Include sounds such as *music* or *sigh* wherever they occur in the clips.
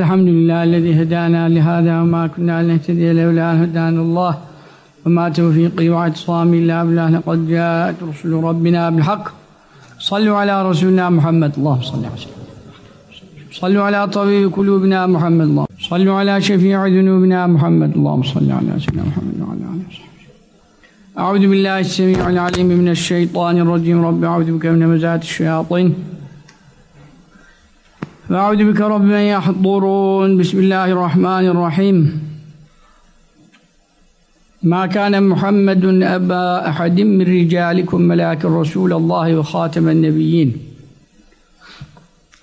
الحمد لله الذي هدانا لهذا وما كنا لنهتدي لولا أن هدانا الله. وما توفيقي واعتصامي إلا بالله لقد جاءت رسل ربنا بالحق. صلوا على رسولنا محمد اللهم صل على وسلم صلوا على طبيب قلوبنا محمد الله صلوا على شفيع ذنوبنا محمد اللهم صل على سيدنا محمد وعلى آله وصحبه أعوذ بالله السميع العليم من الشيطان الرجيم. رب أعوذ بك من همزات الشياطين. وأعوذ بك رب من يحضرون. بسم الله الرحمن الرحيم. ما كان محمد أبا أحد من رجالكم ولكن رسول الله وخاتم النبيين.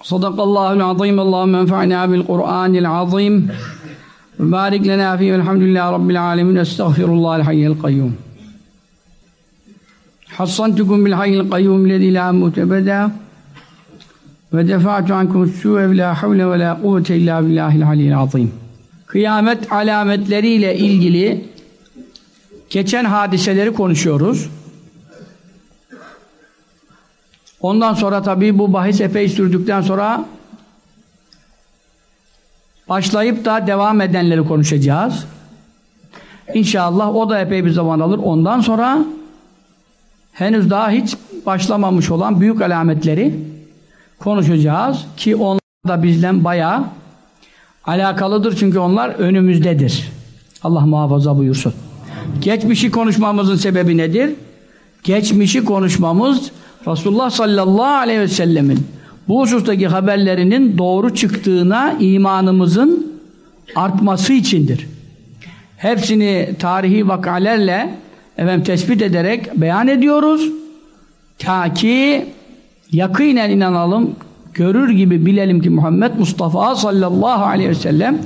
صدق الله العظيم. اللهم انفعنا بالقرآن العظيم. وبارك لنا فيه. والحمد لله رب العالمين. أستغفر الله الحي القيوم. حصنتكم بالحي القيوم الذي لا موت أبدا. Ve defa'tu ankum su'e ve la havle ve la kuvvete illa billahil aliyyil azim. Kıyamet alametleriyle ilgili geçen hadiseleri konuşuyoruz. Ondan sonra tabi bu bahis epey sürdükten sonra başlayıp da devam edenleri konuşacağız. İnşallah o da epey bir zaman alır. Ondan sonra henüz daha hiç başlamamış olan büyük alametleri konuşacağız ki onlar da bizden bayağı alakalıdır çünkü onlar önümüzdedir. Allah muhafaza buyursun. Geçmişi konuşmamızın sebebi nedir? Geçmişi konuşmamız Resulullah sallallahu aleyhi ve sellemin bu husustaki haberlerinin doğru çıktığına imanımızın artması içindir. Hepsini tarihi vakalerle efendim, tespit ederek beyan ediyoruz. Ta ki yakinen inanalım, görür gibi bilelim ki Muhammed Mustafa sallallahu aleyhi ve sellem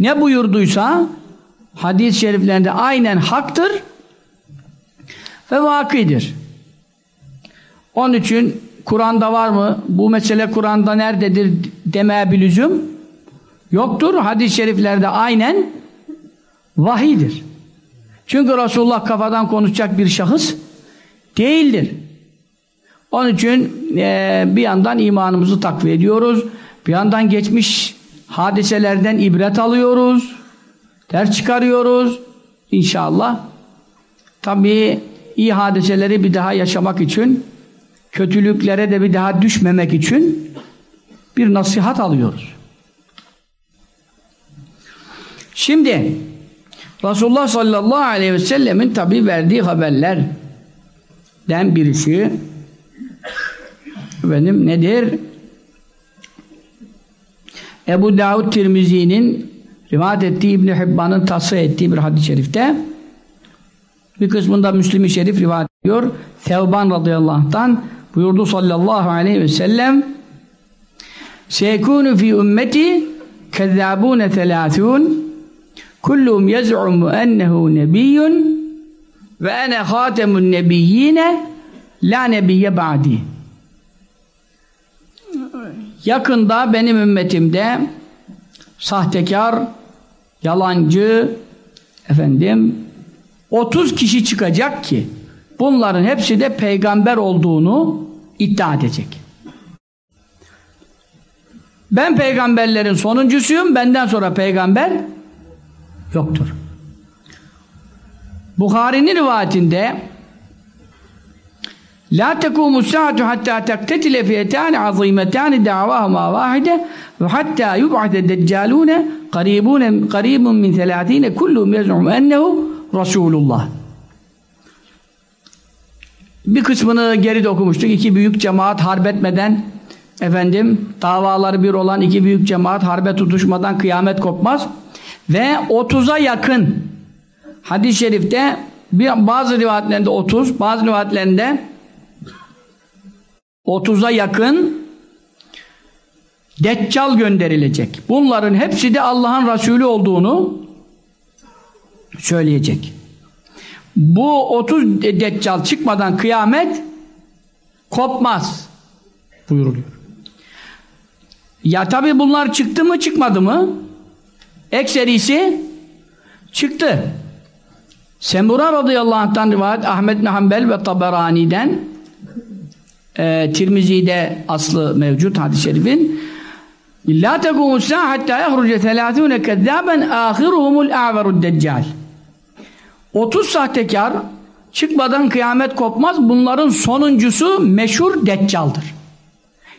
ne buyurduysa hadis-i şeriflerinde aynen haktır ve vakidir. Onun için Kur'an'da var mı? Bu mesele Kur'an'da nerededir demeye bir lüzum yoktur. Hadis-i şeriflerde aynen vahidir. Çünkü Resulullah kafadan konuşacak bir şahıs değildir. Onun için e, bir yandan imanımızı takviye ediyoruz. Bir yandan geçmiş hadiselerden ibret alıyoruz. Ders çıkarıyoruz. İnşallah. Tabii iyi hadiseleri bir daha yaşamak için kötülüklere de bir daha düşmemek için bir nasihat alıyoruz. Şimdi Resulullah sallallahu aleyhi ve sellemin tabi verdiği haberlerden birisi benim nedir? Ebu Davud Tirmizi'nin rivayet ettiği İbn Hibban'ın tasih ettiği bir hadis-i şerifte bir kısmında Müslim-i Şerif rivayet ediyor. Sevban radıyallahu anh'tan buyurdu sallallahu aleyhi ve sellem Seyekûnü fi ümmeti kezzâbûne thelâthûn Kullum yez'umu ennehu nebiyyun ve ene hatemun nebiyyine la nebiyye ba'di. Yakında benim ümmetimde sahtekar, yalancı, efendim 30 kişi çıkacak ki bunların hepsi de peygamber olduğunu iddia edecek. Ben peygamberlerin sonuncusuyum, benden sonra peygamber yoktur. Bukhari'nin rivayetinde La tekumu saatu hatta tektetile fiyetani azimetani davahuma vahide ve hatta yub'ate deccalune qaribune qaribun min selatine kullum yaz'um ennehu Resulullah. Bir kısmını geride okumuştuk. İki büyük cemaat harbetmeden efendim davaları bir olan iki büyük cemaat harbe tutuşmadan kıyamet kopmaz. Ve 30'a yakın hadis-i şerifte bir, bazı rivayetlerinde 30, bazı rivayetlerinde 30'a yakın Deccal gönderilecek. Bunların hepsi de Allah'ın Resulü olduğunu söyleyecek. Bu 30 Deccal çıkmadan kıyamet kopmaz buyuruluyor. Ya tabi bunlar çıktı mı çıkmadı mı? Ekserisi çıktı. Semura radıyallahu anh'tan rivayet Ahmet bin ve Taberani'den e, Tirmizi'de aslı mevcut hadis-i şerifin İlla tekumu sa'a hatta yahruce 30 kezzaben ahiruhumul a'verud deccal. 30 sahtekar çıkmadan kıyamet kopmaz. Bunların sonuncusu meşhur deccaldır.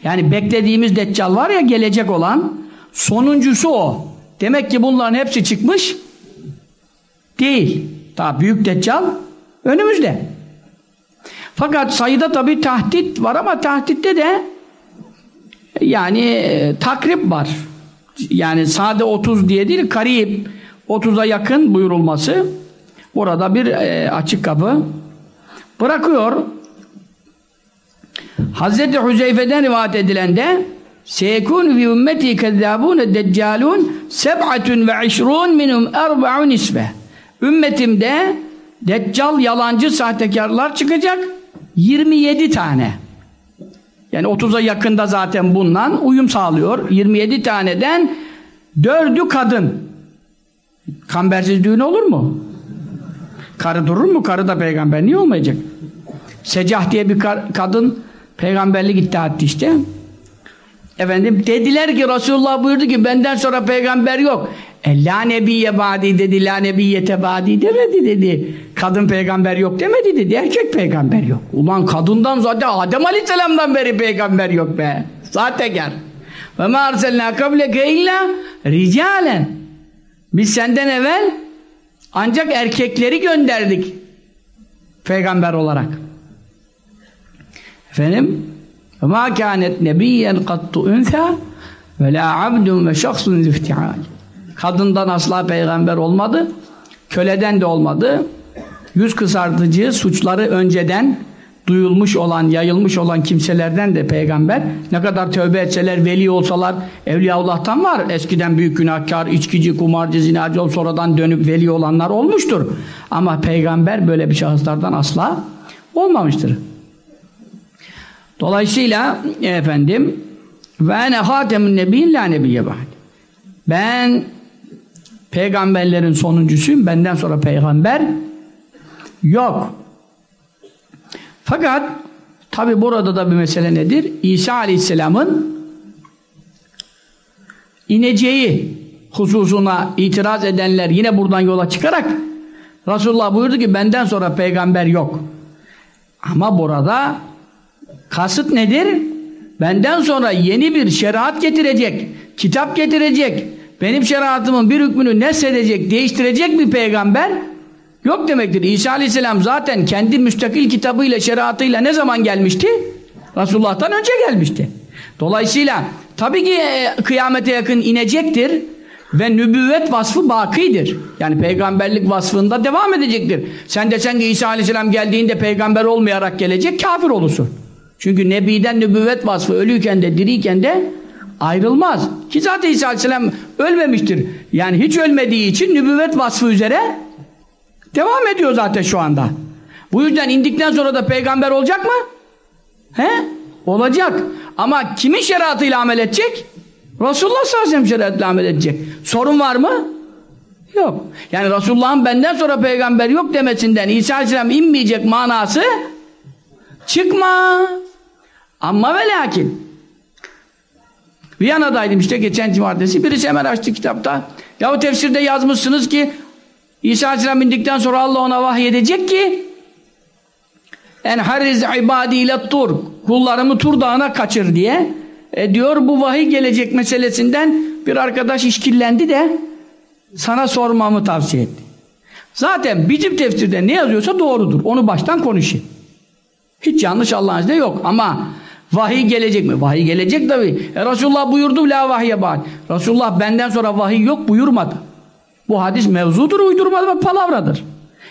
Yani beklediğimiz deccal var ya gelecek olan sonuncusu o. Demek ki bunların hepsi çıkmış değil. Daha büyük deccal önümüzde. Fakat sayıda tabi tahdit var ama tahditte de yani e, takrip var. Yani sade 30 diye değil, karib 30'a yakın buyurulması. Burada bir e, açık kapı bırakıyor. Hazreti Hüzeyfe'den rivayet edilen de Seyekûn fi ümmeti kezzâbûne deccalûn seb'atun ve işrûn minhum erba'un isbe. Ümmetimde deccal yalancı sahtekarlar çıkacak 27 tane. Yani 30'a yakında zaten bundan uyum sağlıyor. 27 taneden dördü kadın. Kambersiz düğün olur mu? Karı durur mu? Karı da peygamber niye olmayacak? Secah diye bir kadın peygamberlik iddia etti işte. Efendim dediler ki Resulullah buyurdu ki benden sonra peygamber yok. E la nebiye badi dedi, la nebiyete badi demedi dedi. Kadın peygamber yok demedi dedi, erkek peygamber yok. Ulan kadından zaten Adem Aleyhisselam'dan beri peygamber yok be. Sahtekar. Ve ma arselna kableke illa ricalen. Biz senden evvel ancak erkekleri gönderdik. Peygamber olarak. Efendim? Nebiyyen kattu ünsâ ve la abdun ve şahsun zifti'al. Kadından asla peygamber olmadı. Köleden de olmadı. Yüz kısartıcı suçları önceden duyulmuş olan, yayılmış olan kimselerden de peygamber ne kadar tövbe etseler, veli olsalar Evliyaullah'tan var. Eskiden büyük günahkar, içkici, kumarcı, zinacı sonradan dönüp veli olanlar olmuştur. Ama peygamber böyle bir şahıslardan asla olmamıştır. Dolayısıyla efendim ve ene hatemun nebiyyin la nebiyye Ben peygamberlerin sonuncusuyum. Benden sonra peygamber yok. Fakat tabi burada da bir mesele nedir? İsa Aleyhisselam'ın ineceği hususuna itiraz edenler yine buradan yola çıkarak Resulullah buyurdu ki benden sonra peygamber yok. Ama burada kasıt nedir? Benden sonra yeni bir şeriat getirecek, kitap getirecek, benim şeriatımın bir hükmünü nesedecek, değiştirecek bir peygamber yok demektir. İsa Aleyhisselam zaten kendi müstakil kitabıyla, şeriatıyla ne zaman gelmişti? Resulullah'tan önce gelmişti. Dolayısıyla tabii ki e, kıyamete yakın inecektir ve nübüvvet vasfı bakidir. Yani peygamberlik vasfında devam edecektir. Sen desen ki İsa Aleyhisselam geldiğinde peygamber olmayarak gelecek, kafir olursun. Çünkü nebiden nübüvvet vasfı ölüyken de diriyken de ayrılmaz. Ki zaten İsa Aleyhisselam ölmemiştir. Yani hiç ölmediği için nübüvvet vasfı üzere devam ediyor zaten şu anda. Bu yüzden indikten sonra da peygamber olacak mı? He? Olacak. Ama kimin şeriatıyla amel edecek? Resulullah sallallahu aleyhi ve sellem şeriatıyla amel edecek. Sorun var mı? Yok. Yani Resulullah'ın benden sonra peygamber yok demesinden İsa aleyhisselam inmeyecek manası çıkma. Ama ve lakin Viyana'daydım işte geçen cumartesi. Birisi hemen açtı kitapta. Ya o tefsirde yazmışsınız ki İsa Aleyhisselam bindikten sonra Allah ona vahyedecek ki en harriz ibadi tur kullarımı tur dağına kaçır diye e diyor bu vahiy gelecek meselesinden bir arkadaş işkillendi de sana sormamı tavsiye etti. Zaten bizim tefsirde ne yazıyorsa doğrudur. Onu baştan konuşayım. Hiç yanlış Allah'ın izniyle yok ama Vahiy gelecek mi? Vahiy gelecek tabi. E Resulullah buyurdu la vahye ba'd. Resulullah benden sonra vahiy yok buyurmadı. Bu hadis mevzudur, uydurmadı ve palavradır.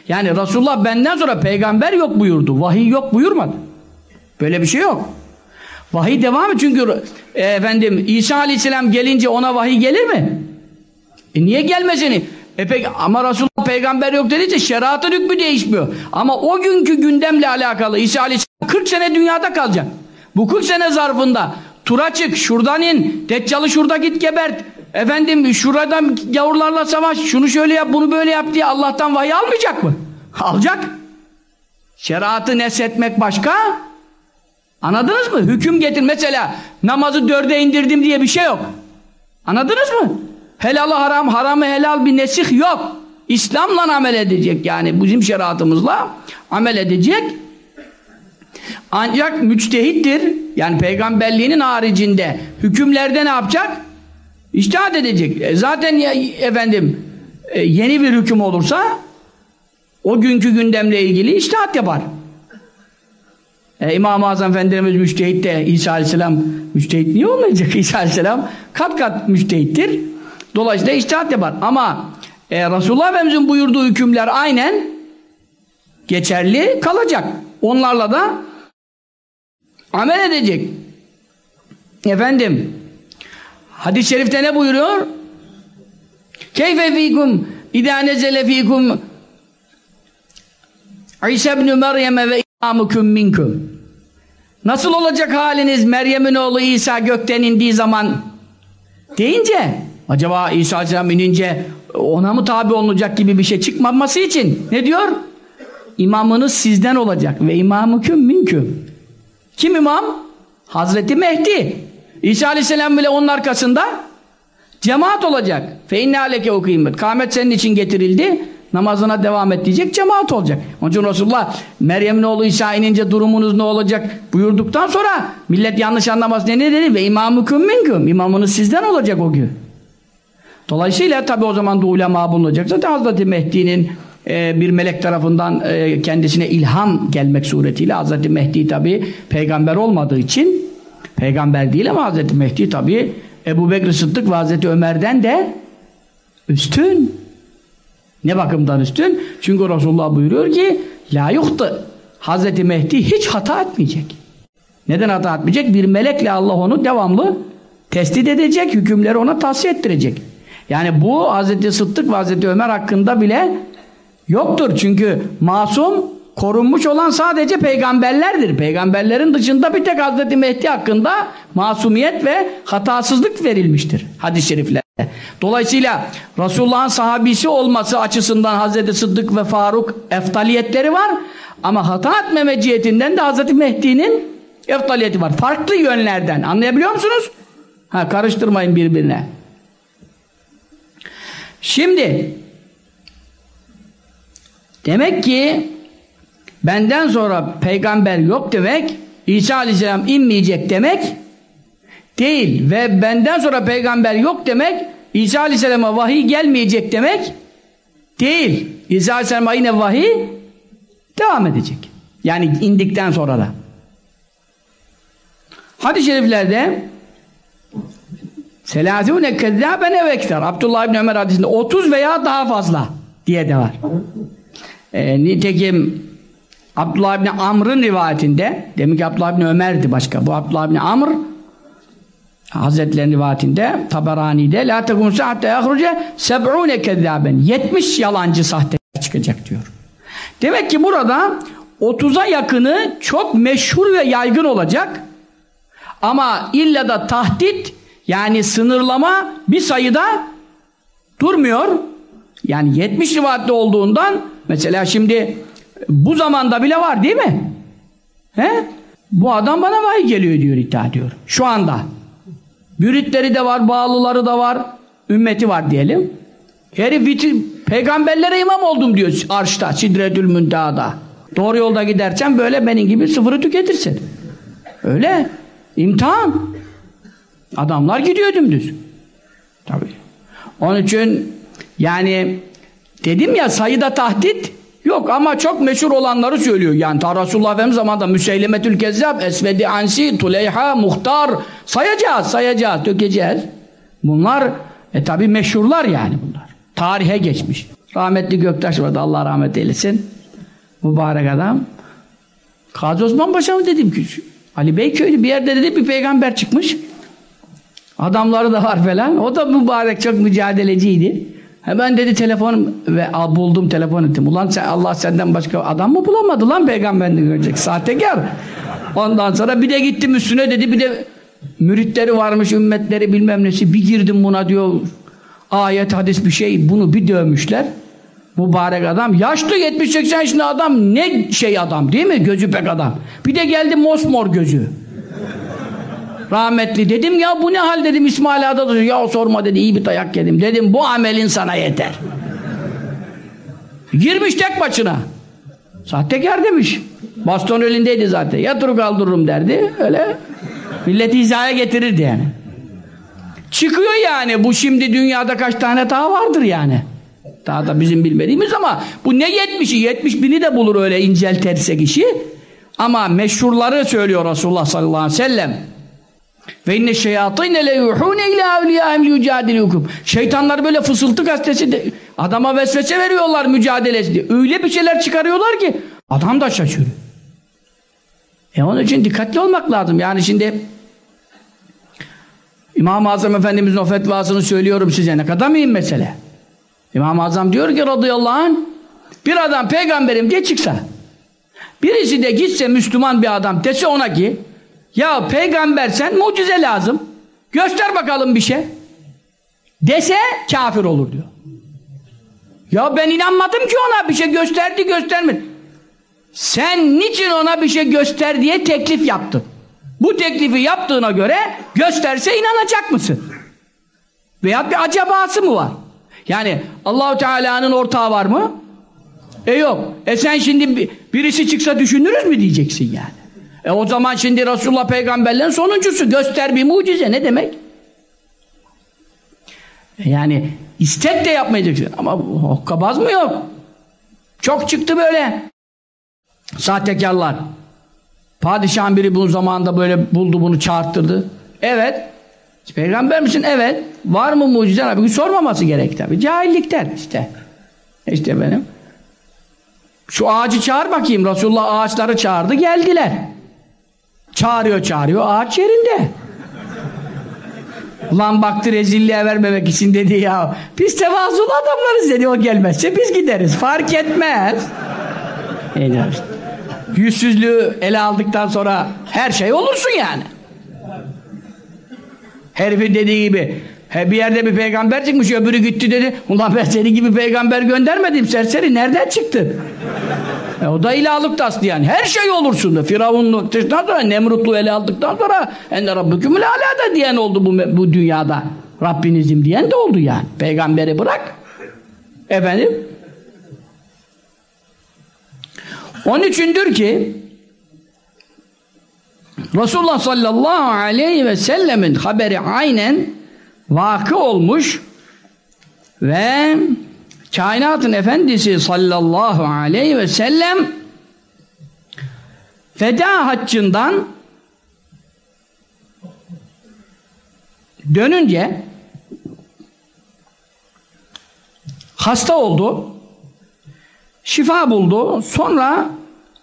Yani Resulullah benden sonra peygamber yok buyurdu. Vahiy yok buyurmadı. Böyle bir şey yok. Vahiy devam çünkü e, efendim İsa Aleyhisselam gelince ona vahiy gelir mi? E niye gelmesini? E peki ama Resulullah peygamber yok dediyse şeriatın hükmü değişmiyor. Ama o günkü gündemle alakalı İsa Aleyhisselam 40 sene dünyada kalacak. Bu 40 sene zarfında tura çık, şuradan in, deccalı şurada git gebert. Efendim şuradan gavurlarla savaş, şunu şöyle yap, bunu böyle yap diye Allah'tan vahiy almayacak mı? Alacak. Şeriatı neshetmek başka. Anladınız mı? Hüküm getir. Mesela namazı dörde indirdim diye bir şey yok. Anladınız mı? Helalı haram, haramı helal bir nesih yok. İslam'la amel edecek yani bizim şeriatımızla amel edecek. Ancak müçtehittir. Yani peygamberliğinin haricinde hükümlerde ne yapacak? İçtihat edecek. E zaten ya, efendim e, yeni bir hüküm olursa o günkü gündemle ilgili içtihat yapar. E, İmam-ı Azam Efendimiz müçtehit de İsa Aleyhisselam müçtehit niye olmayacak? *laughs* İsa Aleyhisselam kat kat müçtehittir. Dolayısıyla içtihat yapar. Ama e, Resulullah Efendimiz'in buyurduğu hükümler aynen geçerli kalacak. Onlarla da amel edecek. Efendim hadis-i şerifte ne buyuruyor? Keyfe fikum idâ nezele fikum İsa ibn Meryem'e ve imamukum minkum Nasıl olacak haliniz Meryem'in oğlu İsa gökten indiği zaman deyince acaba İsa Aleyhisselam inince ona mı tabi olunacak gibi bir şey çıkmaması için ne diyor? İmamınız sizden olacak ve imamüküm minküm. Kim imam? Hazreti Mehdi. İsa Aleyhisselam bile onun arkasında cemaat olacak. Fe inne aleke. Kâmet senin için getirildi. Namazına devam et diyecek cemaat olacak. Onun için Resulullah Meryem'in oğlu İsa inince durumunuz ne olacak buyurduktan sonra millet yanlış anlamaz ne dedi? Ve imamüküm minküm. İmamınız sizden olacak o gün. Dolayısıyla tabi o zaman da ulema bulunacak. Zaten Hazreti Mehdi'nin bir melek tarafından e, kendisine ilham gelmek suretiyle Hazreti Mehdi tabi peygamber olmadığı için peygamber değil ama Hazreti Mehdi tabi Ebu Bekir Sıddık ve Hazreti Ömer'den de üstün. Ne bakımdan üstün? Çünkü Resulullah buyuruyor ki la yuhtu. Hazreti Mehdi hiç hata etmeyecek. Neden hata etmeyecek? Bir melekle Allah onu devamlı testit edecek, hükümleri ona tavsiye ettirecek. Yani bu Hazreti Sıddık ve Hazreti Ömer hakkında bile yoktur. Çünkü masum korunmuş olan sadece peygamberlerdir. Peygamberlerin dışında bir tek Hazreti Mehdi hakkında masumiyet ve hatasızlık verilmiştir hadis-i şeriflerde. Dolayısıyla Resulullah'ın sahabisi olması açısından Hazreti Sıddık ve Faruk eftaliyetleri var. Ama hata etmeme cihetinden de Hazreti Mehdi'nin eftaliyeti var. Farklı yönlerden. Anlayabiliyor musunuz? Ha, karıştırmayın birbirine. Şimdi demek ki benden sonra peygamber yok demek İsa Aleyhisselam inmeyecek demek değil ve benden sonra peygamber yok demek İsa Aleyhisselam'a vahiy gelmeyecek demek değil. İsa Aleyhisselam'a yine vahiy devam edecek. Yani indikten sonra da. Hadis-i şeriflerde Selâzûne kezzâben ev ekter. Abdullah İbni Ömer hadisinde 30 veya daha fazla diye de var. E, nitekim Abdullah İbni Amr'ın rivayetinde demek ki Abdullah İbni Ömer'di başka. Bu Abdullah İbni Amr Hazretlerinin rivayetinde Taberani'de La tekun sa'atte yahruce seb'une kezzâben 70 yalancı sahte çıkacak diyor. Demek ki burada 30'a yakını çok meşhur ve yaygın olacak. Ama illa da tahdit yani sınırlama bir sayıda durmuyor. Yani 70 rivayetli olduğundan mesela şimdi bu zamanda bile var değil mi? He? Bu adam bana vahiy geliyor diyor iddia ediyor. Şu anda. Müritleri de var, bağlıları da var, ümmeti var diyelim. Herif bitir, peygamberlere imam oldum diyor arşta, Sidretül Münteha'da. Doğru yolda gidersen böyle benim gibi sıfırı tüketirsin. Öyle. İmtihan. Adamlar gidiyor dümdüz. Tabii. Onun için yani dedim ya sayıda tahdit yok ama çok meşhur olanları söylüyor. Yani ta Resulullah Efendimiz zamanında Müseylemetül Kezzab, Esvedi Ansi, Tuleyha, Muhtar sayacağız, sayacağız, dökeceğiz. Bunlar e tabi meşhurlar yani bunlar. Tarihe geçmiş. Rahmetli Göktaş vardı Allah rahmet eylesin. Mübarek adam. Kazi Osman Paşa mı dedim ki Ali Beyköy'lü bir yerde dedi bir peygamber çıkmış. Adamları da var falan. O da mübarek çok mücadeleciydi. Hemen dedi telefon ve buldum telefon ettim. Ulan sen Allah senden başka adam mı bulamadı lan peygamberini görecek. Sahtekar. Ondan sonra bir de gittim üstüne dedi bir de müritleri varmış ümmetleri bilmem nesi. Bir girdim buna diyor ayet hadis bir şey bunu bir dövmüşler. Mübarek adam. Yaşlı 70-80 yaşında adam ne şey adam değil mi? Gözü pek adam. Bir de geldi mosmor gözü. Rahmetli. Dedim ya bu ne hal dedim İsmail Ağa'da da ya sorma dedi iyi bir dayak yedim. Dedim bu amelin sana yeter. Girmiş tek başına. Sahtekar demiş. Baston elindeydi zaten. Yatır kaldırırım derdi. Öyle milleti hizaya getirirdi yani. Çıkıyor yani. Bu şimdi dünyada kaç tane daha vardır yani. Daha da bizim bilmediğimiz ama bu ne yetmişi? Yetmiş bini de bulur öyle incel terse kişi. Ama meşhurları söylüyor Resulullah sallallahu aleyhi ve sellem. Ve inne şeyatîne le yuhûne ilâ evliyâhim liyucâdilûkum. Şeytanlar böyle fısıltı gazetesi de, adama vesvese veriyorlar mücadelesi diye. Öyle bir şeyler çıkarıyorlar ki adam da şaşırıyor. E onun için dikkatli olmak lazım. Yani şimdi İmam-ı Azam Efendimizin o fetvasını söylüyorum size. Ne kadar mühim mesele. İmam-ı Azam diyor ki radıyallahu anh bir adam peygamberim diye çıksa birisi de gitse Müslüman bir adam dese ona ki ya peygamber sen mucize lazım göster bakalım bir şey dese kafir olur diyor. Ya ben inanmadım ki ona bir şey gösterdi göstermedi. Sen niçin ona bir şey göster diye teklif yaptın? Bu teklifi yaptığına göre gösterse inanacak mısın? Veya bir acabası mı var? Yani Allahu Teala'nın ortağı var mı? E yok. E sen şimdi birisi çıksa düşünürüz mü diyeceksin yani. E o zaman şimdi Resulullah peygamberlerin sonuncusu göster bir mucize ne demek? E yani istek de yapmayacaksın ama hokkabaz mı yok? Çok çıktı böyle. Sahtekarlar. Padişahın biri bu zamanında böyle buldu bunu çağırttırdı. Evet. Peygamber misin? Evet. Var mı mucize? Abi sormaması gerek tabi. Cahillikten işte. İşte benim. Şu ağacı çağır bakayım. Resulullah ağaçları çağırdı geldiler. Çağırıyor çağırıyor ağaç yerinde. Ulan baktı rezilliğe vermemek için dedi ya. Biz tevazulu adamlarız dedi o gelmezse biz gideriz. Fark etmez. Eder. Yüzsüzlüğü ele aldıktan sonra her şey olursun yani. Herifin dediği gibi he bir yerde bir peygamber çıkmış öbürü gitti dedi. Ulan ben senin gibi peygamber göndermedim serseri nereden çıktın? E, o da ilahlık aslı yani. Her şey olursun da. Firavunluk sonra Nemrutlu ele aldıktan sonra enne rabbükümül da diyen oldu bu, bu dünyada. Rabbinizim diyen de oldu yani. Peygamberi bırak. Efendim onun içindir ki Resulullah sallallahu aleyhi ve sellemin haberi aynen vakı olmuş ve kainatın efendisi sallallahu aleyhi ve sellem feda haccından dönünce hasta oldu şifa buldu. Sonra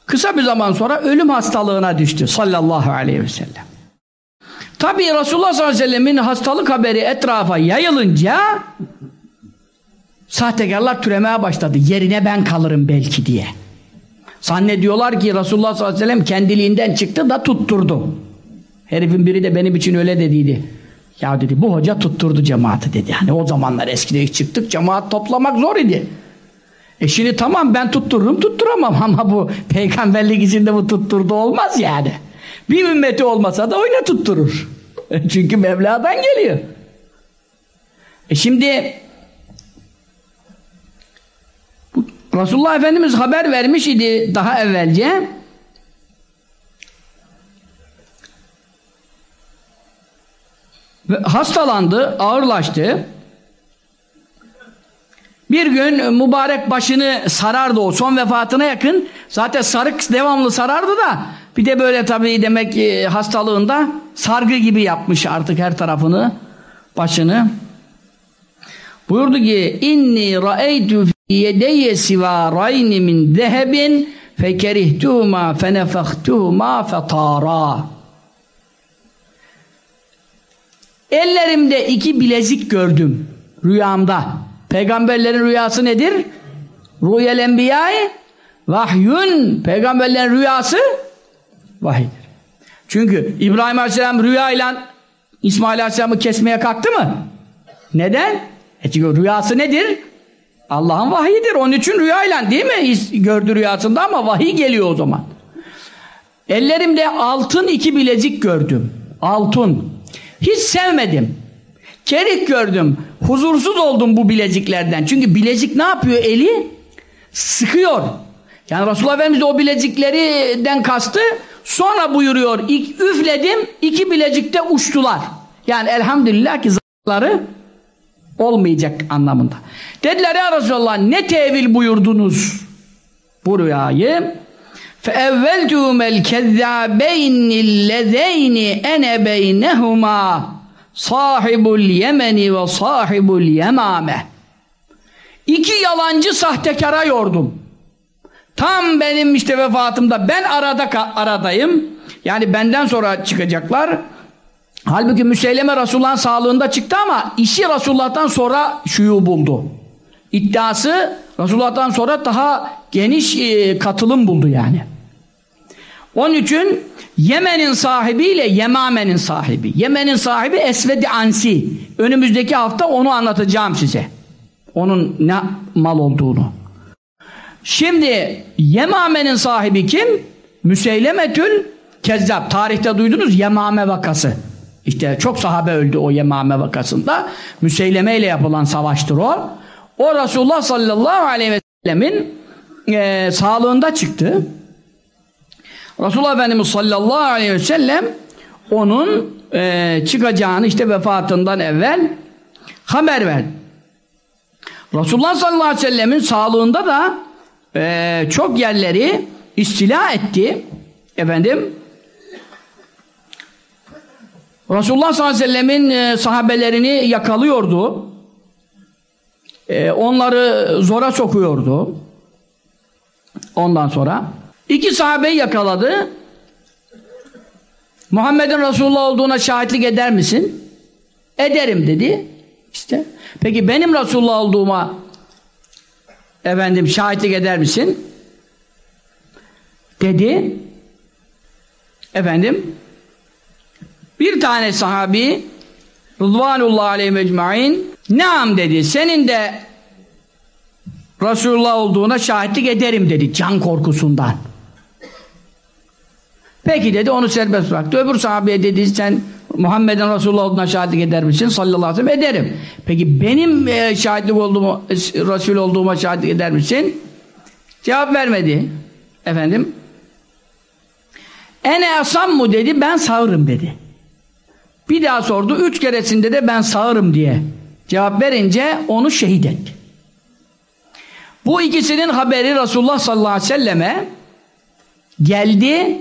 kısa bir zaman sonra ölüm hastalığına düştü sallallahu aleyhi ve sellem. Tabi Resulullah sallallahu aleyhi ve sellemin hastalık haberi etrafa yayılınca sahtekarlar türemeye başladı. Yerine ben kalırım belki diye. Zannediyorlar ki Resulullah sallallahu aleyhi ve sellem kendiliğinden çıktı da tutturdu. Herifin biri de benim için öyle dediydi. Ya dedi bu hoca tutturdu cemaati dedi. Hani o zamanlar eskide ilk çıktık cemaat toplamak zor idi. E şimdi tamam ben tuttururum tutturamam *laughs* ama bu peygamberlik içinde bu tutturdu olmaz yani. Bir ümmeti olmasa da oyna tutturur. *laughs* Çünkü Mevla'dan geliyor. E şimdi Resulullah Efendimiz haber vermiş idi daha evvelce ve hastalandı, ağırlaştı. Bir gün mübarek başını sarardı o son vefatına yakın. Zaten sarık devamlı sarardı da bir de böyle tabii demek ki hastalığında sargı gibi yapmış artık her tarafını başını. Buyurdu ki inni ra'eytu yedeyye sivarayni min zehebin fekerihtuhuma fenefektuhuma fetara Ellerimde iki bilezik gördüm rüyamda. Peygamberlerin rüyası nedir? Rüyel enbiyayı vahyün. Peygamberlerin rüyası vahiydir. Çünkü İbrahim Aleyhisselam rüyayla İsmail Aleyhisselam'ı kesmeye kalktı mı? Neden? E çünkü rüyası nedir? Allah'ın vahiyidir. Onun için rüyayla değil mi? Gördü rüyasında ama vahiy geliyor o zaman. Ellerimde altın iki bilezik gördüm. Altın. Hiç sevmedim. Kerik gördüm. Huzursuz oldum bu bileziklerden. Çünkü bilezik ne yapıyor eli? Sıkıyor. Yani Resulullah Efendimiz de o bileziklerden kastı. Sonra buyuruyor. Üfledim. iki bilezikte uçtular. Yani elhamdülillah ki zararları olmayacak anlamında. Dediler ya Resulallah ne tevil buyurdunuz bu rüyayı? فَاَوَّلْتُهُمَ الْكَذَّابَيْنِ الَّذَيْنِ اَنَ بَيْنَهُمَا sahibul yemeni ve sahibul yemame İki yalancı sahtekara yordum. Tam benim işte vefatımda ben arada aradayım. Yani benden sonra çıkacaklar. Halbuki Müseyleme Resulullah'ın sağlığında çıktı ama işi Resulullah'tan sonra şuyu buldu. İddiası Resulullah'tan sonra daha geniş e, katılım buldu yani. Onun için Yemen'in sahibiyle Yemame'nin sahibi. Yemen'in sahibi Esvedi Ansi. Önümüzdeki hafta onu anlatacağım size. Onun ne mal olduğunu. Şimdi Yemame'nin sahibi kim? Müseylemetül Kezzab. Tarihte duydunuz Yemame vakası. İşte çok sahabe öldü o Yemame vakasında. Müseyleme ile yapılan savaştır o. O Resulullah sallallahu aleyhi ve sellemin e, sağlığında çıktı. Resulullah Efendimiz sallallahu aleyhi ve sellem onun e, çıkacağını işte vefatından evvel haber verdi. Resulullah sallallahu aleyhi ve sellemin sağlığında da e, çok yerleri istila etti. Efendim Resulullah sallallahu aleyhi ve sellemin e, sahabelerini yakalıyordu. E, onları zora sokuyordu. Ondan sonra iki sahabeyi yakaladı. Muhammed'in Resulullah olduğuna şahitlik eder misin? Ederim dedi. İşte. Peki benim Resulullah olduğuma efendim şahitlik eder misin? Dedi. Efendim bir tane sahabi Rıdvanullah aleyhi mecmain Naam dedi. Senin de Resulullah olduğuna şahitlik ederim dedi. Can korkusundan. Peki dedi onu serbest bıraktı. Öbür sahabeye dedi sen Muhammed'in Resulullah olduğuna şahitlik eder misin? Sallallahu aleyhi ve sellem ederim. Peki benim e, şahitlik olduğumu, e, Resul olduğuma şahitlik eder misin? Cevap vermedi. Efendim. Ene asam mı dedi ben sağırım dedi. Bir daha sordu. Üç keresinde de ben sağırım diye cevap verince onu şehit etti. Bu ikisinin haberi Resulullah sallallahu aleyhi ve selleme geldi.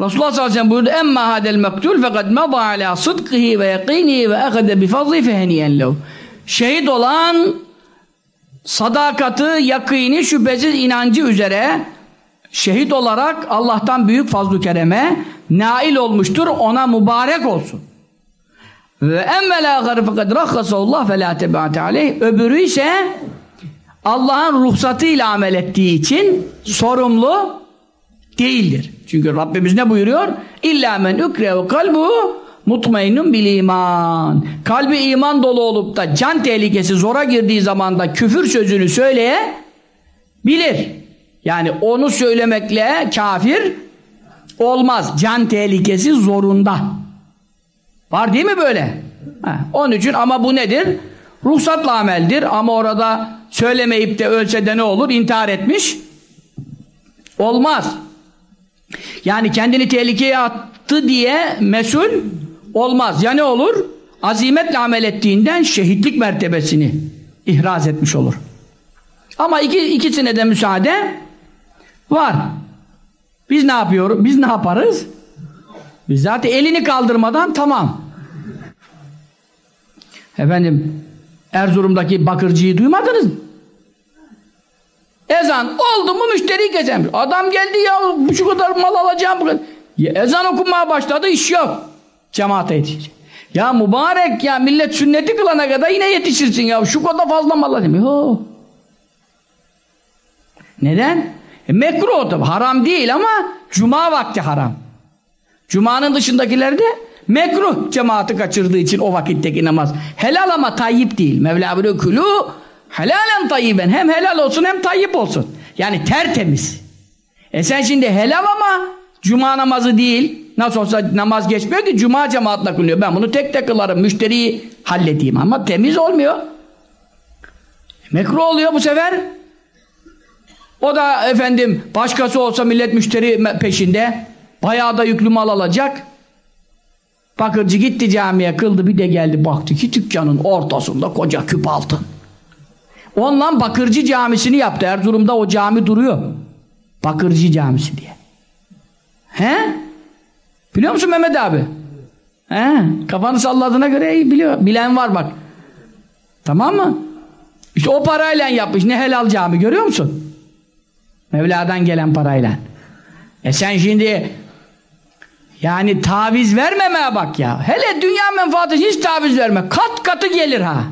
Resulullah sallallahu aleyhi ve sellem buyurdu emma hadel mektul fekad mada ala sıdkıhi ve yakinihi ve ehade bifadli feheniyen lev. Şehit olan sadakatı, yakini, şüphesiz inancı üzere şehit olarak Allah'tan büyük fazl-ı kereme nail olmuştur. Ona mübarek olsun. Ve emmela gari fakat rakhasallah fe la tebaate aleyh. Öbürü ise Allah'ın ruhsatıyla amel ettiği için sorumlu değildir. Çünkü Rabbimiz ne buyuruyor? İlla men ukrev kalbu mutmainnun bil iman. Kalbi iman dolu olup da can tehlikesi zora girdiği zaman da küfür sözünü söyleye bilir. Yani onu söylemekle kafir olmaz. Can tehlikesi zorunda. Var değil mi böyle? Ha, onun için ama bu nedir? Ruhsatla ameldir ama orada söylemeyip de ölse de ne olur? İntihar etmiş. Olmaz. Yani kendini tehlikeye attı diye mesul olmaz. Ya ne olur? Azimetle amel ettiğinden şehitlik mertebesini ihraz etmiş olur. Ama iki, ikisine de müsaade var. Biz ne yapıyoruz? Biz ne yaparız? Biz zaten elini kaldırmadan tamam. Efendim Erzurum'daki bakırcıyı duymadınız mı? Ezan oldu mu müşteri geçemiş. Adam geldi ya şu kadar mal alacağım. Bu. Ya, ezan okunmaya başladı iş yok. Cemaate yetişecek. Ya mübarek ya millet sünneti kılana kadar yine yetişirsin ya. Şu kadar fazla mal alayım. Yo. Neden? E, mekruh tabi. Haram değil ama cuma vakti haram. Cuma'nın dışındakilerde mekruh cemaati kaçırdığı için o vakitteki namaz. Helal ama tayyip değil. Mevla buyuruyor külü helalen tayyiben. Hem helal olsun hem tayyip olsun. Yani tertemiz. E sen şimdi helal ama cuma namazı değil. Nasıl olsa namaz geçmiyor ki cuma cemaatla kılıyor. Ben bunu tek tek kılarım. Müşteriyi halledeyim ama temiz olmuyor. Mekruh oluyor bu sefer. O da efendim başkası olsa millet müşteri peşinde. Bayağı da yüklü mal alacak. Bakırcı gitti camiye kıldı bir de geldi baktı ki dükkanın ortasında koca küp altın. Ondan Bakırcı camisini yaptı. Erzurum'da o cami duruyor. Bakırcı camisi diye. He? Biliyor musun Mehmet abi? He? Kafanı salladığına göre iyi biliyor. Bilen var bak. Tamam mı? İşte o parayla yapmış. Ne helal cami görüyor musun? Mevla'dan gelen parayla. E sen şimdi yani taviz vermemeye bak ya. Hele dünya menfaati hiç taviz verme. Kat katı gelir ha.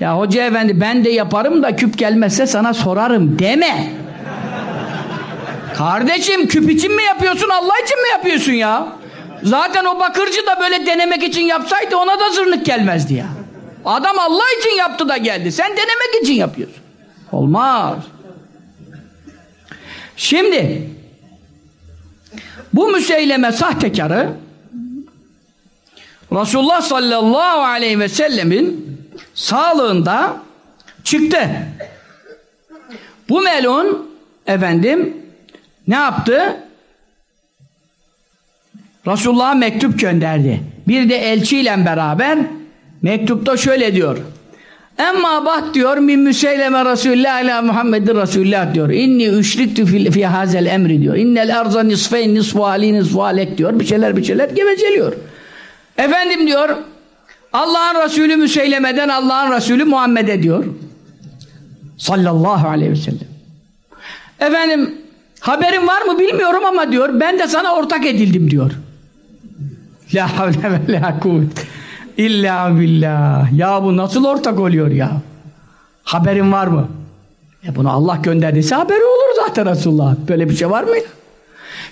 Ya hoca efendi ben de yaparım da küp gelmezse sana sorarım deme. Kardeşim küp için mi yapıyorsun Allah için mi yapıyorsun ya? Zaten o bakırcı da böyle denemek için yapsaydı ona da zırnık gelmezdi ya. Adam Allah için yaptı da geldi. Sen denemek için yapıyorsun. Olmaz. Şimdi bu müseyleme sahtekarı Resulullah sallallahu aleyhi ve sellemin sağlığında çıktı. Bu melun efendim ne yaptı? Resulullah'a mektup gönderdi. Bir de elçiyle beraber mektupta şöyle diyor. Emma bak diyor min müseyleme Resulullah ila Muhammedin Resulullah diyor. İnni üşriktü fi, hazel emri diyor. İnnel arza nisfeyn nisfu ali nisfu diyor. Bir şeyler bir şeyler geveceliyor. Efendim diyor Allah'ın Resulü Müseyleme'den Allah'ın Resulü Muhammed'e diyor. Sallallahu aleyhi ve sellem. Efendim haberin var mı bilmiyorum ama diyor ben de sana ortak edildim diyor. La havle ve la kuvvet. İlla billah. Ya bu nasıl ortak oluyor ya? Haberin var mı? E bunu Allah gönderdiyse haberi olur zaten Resulullah. Böyle bir şey var mı?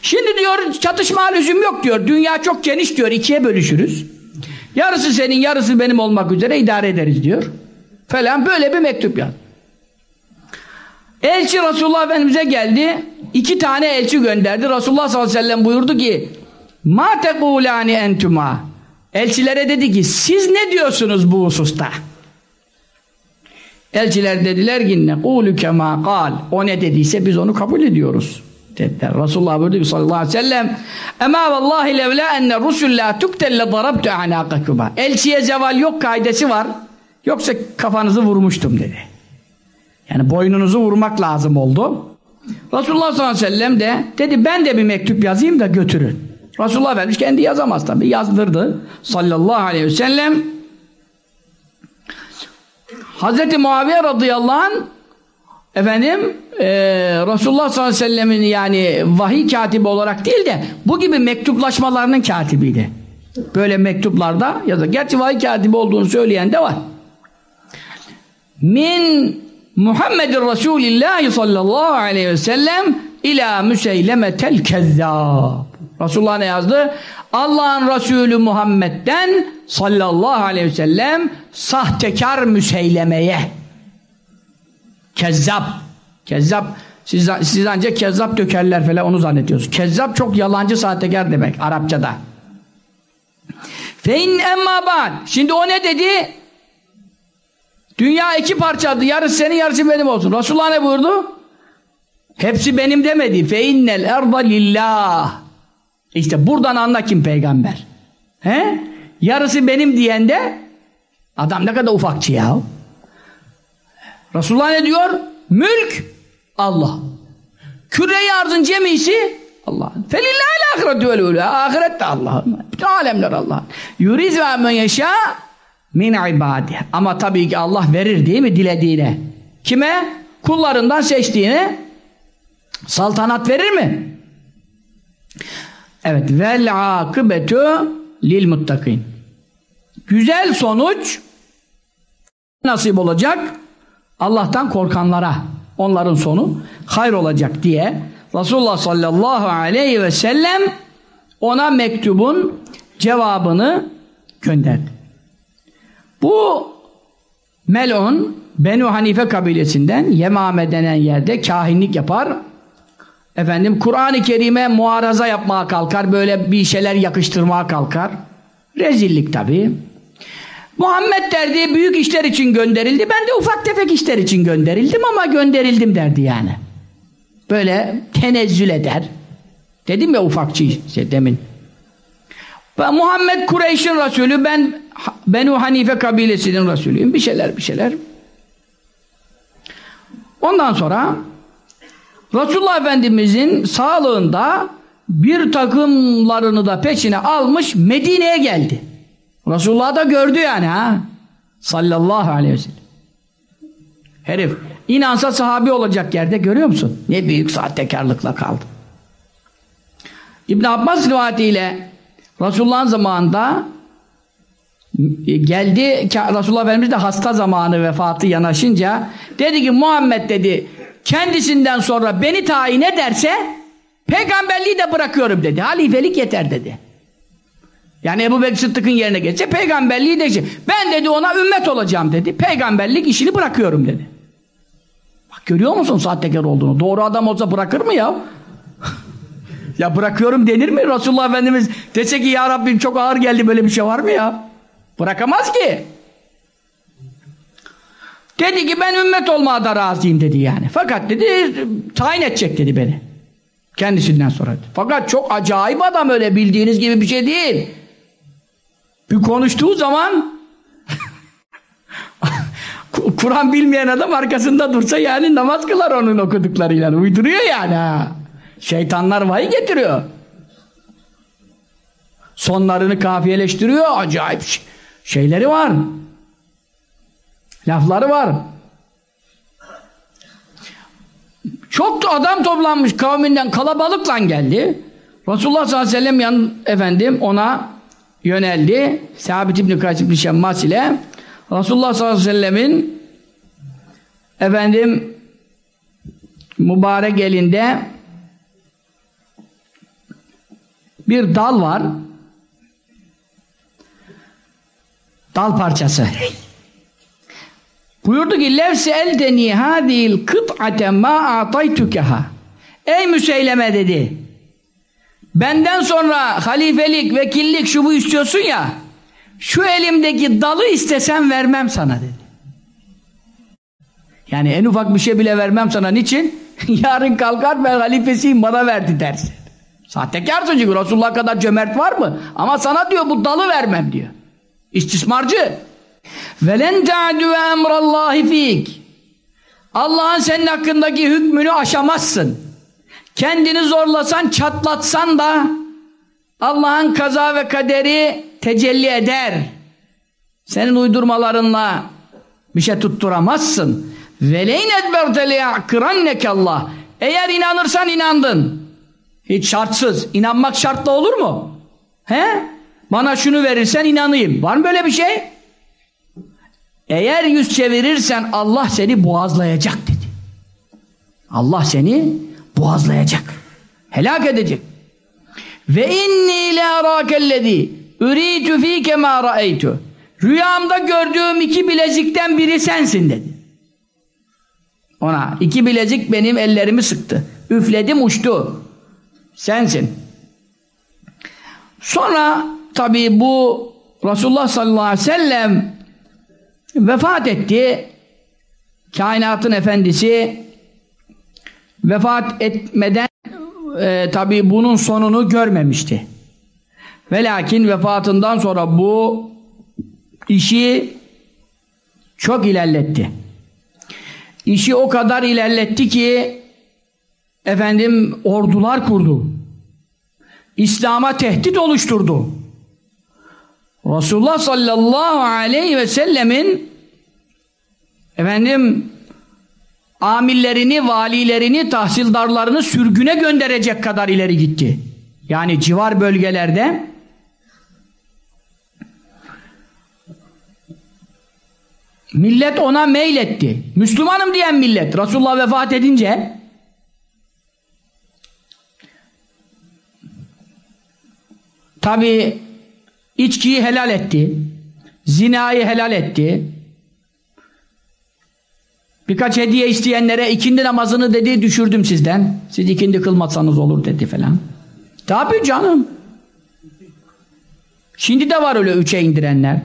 Şimdi diyor çatışma lüzum yok diyor. Dünya çok geniş diyor. ikiye bölüşürüz. Yarısı senin yarısı benim olmak üzere idare ederiz diyor. Falan böyle bir mektup yaz. Elçi Resulullah Efendimiz'e geldi. iki tane elçi gönderdi. Resulullah sallallahu aleyhi ve sellem buyurdu ki Ma tekulani entuma Elçilere dedi ki siz ne diyorsunuz bu hususta? Elçiler dediler ki ne kulu kema. O ne dediyse biz onu kabul ediyoruz. Dediler. Resulullah buyurdu ki sallallahu aleyhi ve sellem Ema vallahi levla enne rusul la tuktelle darabtu anaqakuma. Elçiye zeval yok kaidesi var. Yoksa kafanızı vurmuştum dedi. Yani boynunuzu vurmak lazım oldu. Resulullah sallallahu aleyhi ve sellem de dedi ben de bir mektup yazayım da götürün. Resulullah Efendimiz kendi yazamaz tabi yazdırdı sallallahu aleyhi ve sellem Hazreti Muaviye radıyallahu anh efendim e, Resulullah sallallahu aleyhi ve sellemin yani vahiy katibi olarak değil de bu gibi mektuplaşmalarının katibiydi. Böyle mektuplarda yazar. Gerçi vahiy katibi olduğunu söyleyen de var. Min Muhammedin Resulillah sallallahu aleyhi ve sellem ila müseylemetel kezzab. Resulullah ne yazdı? Allah'ın Resulü Muhammed'den sallallahu aleyhi ve sellem sahtekar müseylemeye kezzap kezzap siz, siz ancak kezzap dökerler falan onu zannediyorsunuz. Kezzap çok yalancı sahtekar demek Arapçada. Fein emma ba'd. Şimdi o ne dedi? Dünya iki parçadı. Yarısı senin yarısı benim olsun. Resulullah ne buyurdu? Hepsi benim demedi. Fe innel erda lillah. İşte buradan anla kim peygamber. He? Yarısı benim diyen de adam ne kadar ufakçı ya. Resulullah ne diyor? Mülk Allah. Küre-i arzın cemisi Allah'ın. Felillahil ahiretü vel ula. Ahiret de Allah'ın. Bütün alemler Allah'ın. Yuriz ve men yeşâ min ibadih. Ama tabii ki Allah verir değil mi dilediğine? Kime? Kullarından seçtiğine saltanat verir mi? Evet. Vel akıbetü lil muttakin. Güzel sonuç nasip olacak? Allah'tan korkanlara. Onların sonu hayır olacak diye Resulullah sallallahu aleyhi ve sellem ona mektubun cevabını gönderdi. Bu Melon Benu Hanife kabilesinden Yemame denen yerde kahinlik yapar. Efendim Kur'an-ı Kerim'e muaraza yapmaya kalkar, böyle bir şeyler yakıştırmaya kalkar. Rezillik tabii. Muhammed derdi büyük işler için gönderildi. Ben de ufak tefek işler için gönderildim ama gönderildim derdi yani. Böyle tenezzül eder. Dedim ya ufakçı işte demin. Muhammed Kureyş'in Resulü, ben Benu Hanife kabilesinin Resulüyüm. Bir şeyler bir şeyler. Ondan sonra Resulullah Efendimizin sağlığında bir takımlarını da peşine almış Medine'ye geldi. Resulullah da gördü yani ha. Sallallahu aleyhi ve sellem. Herif inansa sahabi olacak yerde görüyor musun? Ne büyük sahtekarlıkla kaldı. İbn Abbas rivayetiyle Resulullah'ın zamanında geldi Resulullah Efendimiz de hasta zamanı vefatı yanaşınca dedi ki Muhammed dedi kendisinden sonra beni tayin ederse peygamberliği de bırakıyorum dedi. Halifelik yeter dedi. Yani Ebu Bekir Sıddık'ın yerine geçse peygamberliği de ben dedi ona ümmet olacağım dedi. Peygamberlik işini bırakıyorum dedi. Bak görüyor musun sahtekar olduğunu? Doğru adam olsa bırakır mı ya? *laughs* ya bırakıyorum denir mi? Resulullah Efendimiz dese ki ya Rabbim çok ağır geldi böyle bir şey var mı ya? Bırakamaz ki. Dedi ki ben ümmet olmaya da razıyım dedi yani. Fakat dedi tayin edecek dedi beni. Kendisinden sonra. Fakat çok acayip adam öyle bildiğiniz gibi bir şey değil. Bir konuştuğu zaman *laughs* Kur'an bilmeyen adam arkasında dursa yani namaz kılar onun okuduklarıyla. Uyduruyor yani ha. Şeytanlar vahiy getiriyor. Sonlarını kafiyeleştiriyor. Acayip şeyleri var. Lafları var. Çok adam toplanmış kavminden kalabalıkla geldi. Resulullah sallallahu aleyhi ve sellem yan, efendim ona yöneldi. Sabit İbni Kays İbni Şemmas ile Resulullah sallallahu aleyhi ve sellemin efendim mübarek elinde bir dal var. Dal parçası. Buyurdu ki levse eldeni hadil kıt'ate ma ataytukeha. Ey Müseyleme dedi. Benden sonra halifelik, vekillik şu bu istiyorsun ya şu elimdeki dalı istesem vermem sana dedi. Yani en ufak bir şey bile vermem sana. Niçin? *laughs* Yarın kalkar ben halifesiyim bana verdi dersin. Sahtekarsın çünkü Resulullah kadar cömert var mı? Ama sana diyor bu dalı vermem diyor. İstismarcı. Velen ta'du emrallahi fik. Allah'ın senin hakkındaki hükmünü aşamazsın. Kendini zorlasan, çatlatsan da Allah'ın kaza ve kaderi tecelli eder. Senin uydurmalarınla bir şey tutturamazsın. Veleyn edberte liya'kıranneke Allah. Eğer inanırsan inandın. Hiç şartsız. İnanmak şartla olur mu? He? Bana şunu verirsen inanayım. Var mı böyle bir şey? Eğer yüz çevirirsen Allah seni boğazlayacak dedi. Allah seni boğazlayacak. Helak edecek. Ve inni la arakellezi uritu fike ma raeytu. Rüyamda gördüğüm iki bilezikten biri sensin dedi. Ona iki bilezik benim ellerimi sıktı. Üfledim uçtu. Sensin. Sonra tabii bu Resulullah sallallahu aleyhi ve sellem vefat etti. Kainatın efendisi vefat etmeden e, tabi bunun sonunu görmemişti. Ve lakin vefatından sonra bu işi çok ilerletti. İşi o kadar ilerletti ki efendim ordular kurdu. İslam'a tehdit oluşturdu. Resulullah sallallahu aleyhi ve sellemin efendim amillerini, valilerini, tahsildarlarını sürgüne gönderecek kadar ileri gitti. Yani civar bölgelerde millet ona meyletti. Müslümanım diyen millet Resulullah vefat edince tabi içkiyi helal etti. Zinayı helal etti. Birkaç hediye isteyenlere ikindi namazını dedi düşürdüm sizden. Siz ikindi kılmazsanız olur dedi falan. Tabii canım. Şimdi de var öyle üçe indirenler.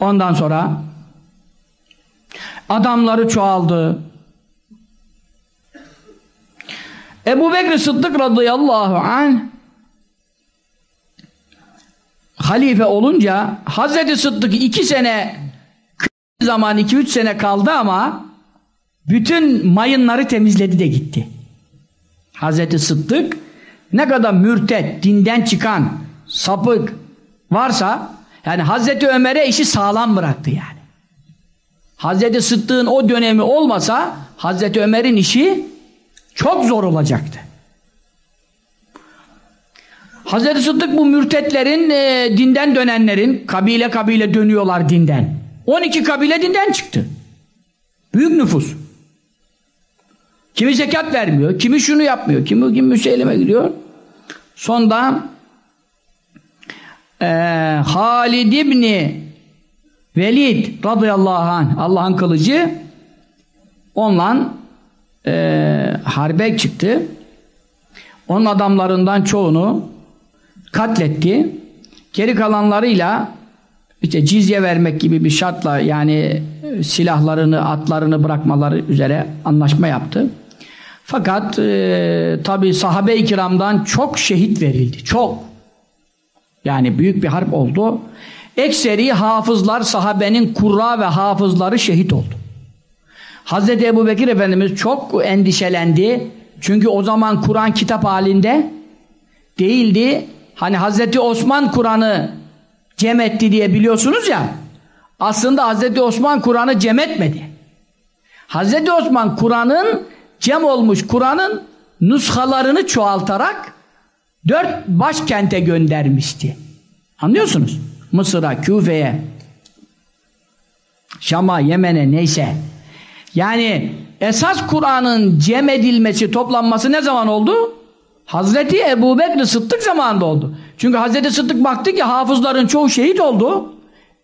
Ondan sonra adamları çoğaldı. Ebu Bekir Sıddık radıyallahu anh halife olunca Hazreti Sıddık iki sene zaman iki üç sene kaldı ama bütün mayınları temizledi de gitti. Hazreti Sıddık ne kadar mürtet, dinden çıkan, sapık varsa yani Hazreti Ömer'e işi sağlam bıraktı yani. Hazreti Sıddık'ın o dönemi olmasa Hazreti Ömer'in işi çok zor olacaktı. Hazreti Sıddık bu mürtetlerin, e, dinden dönenlerin, kabile kabile dönüyorlar dinden. 12 kabile dinden çıktı. Büyük nüfus. Kimi zekat vermiyor, kimi şunu yapmıyor, kimi, kimi müseyleme gidiyor. Sonda e, Halid İbni Velid radıyallahu anh Allah'ın kılıcı onunla e, harbe çıktı. Onun adamlarından çoğunu katletti. Geri kalanlarıyla işte cizye vermek gibi bir şartla yani silahlarını, atlarını bırakmaları üzere anlaşma yaptı. Fakat e, tabi sahabe-i kiramdan çok şehit verildi. Çok. Yani büyük bir harp oldu. Ekseri hafızlar sahabenin kurra ve hafızları şehit oldu. Hazreti Ebu Bekir Efendimiz çok endişelendi. Çünkü o zaman Kur'an kitap halinde değildi. Hani Hazreti Osman Kur'an'ı cem etti diye biliyorsunuz ya. Aslında Hazreti Osman Kur'an'ı cem etmedi. Hazreti Osman Kur'an'ın cem olmuş Kur'an'ın nuskalarını çoğaltarak dört başkente göndermişti. Anlıyorsunuz? Mısır'a, Küfe'ye, Şam'a, Yemen'e neyse. Yani esas Kur'an'ın cem edilmesi, toplanması ne zaman oldu? Hazreti Ebu Bekir Sıddık zamanında oldu. Çünkü Hazreti Sıddık baktı ki hafızların çoğu şehit oldu.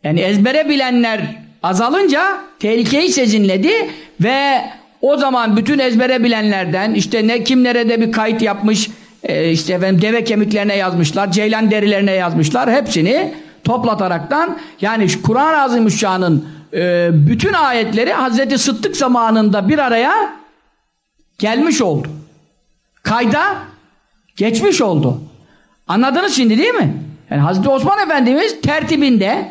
Yani ezbere bilenler azalınca tehlikeyi sezinledi ve o zaman bütün ezbere bilenlerden işte ne kim nerede bir kayıt yapmış e, işte efendim deve kemiklerine yazmışlar, ceylan derilerine yazmışlar hepsini toplataraktan yani Kur'an-ı Azimüşşan'ın e, bütün ayetleri Hazreti Sıddık zamanında bir araya gelmiş oldu. Kayda geçmiş oldu. Anladınız şimdi değil mi? Yani Hazreti Osman Efendimiz tertibinde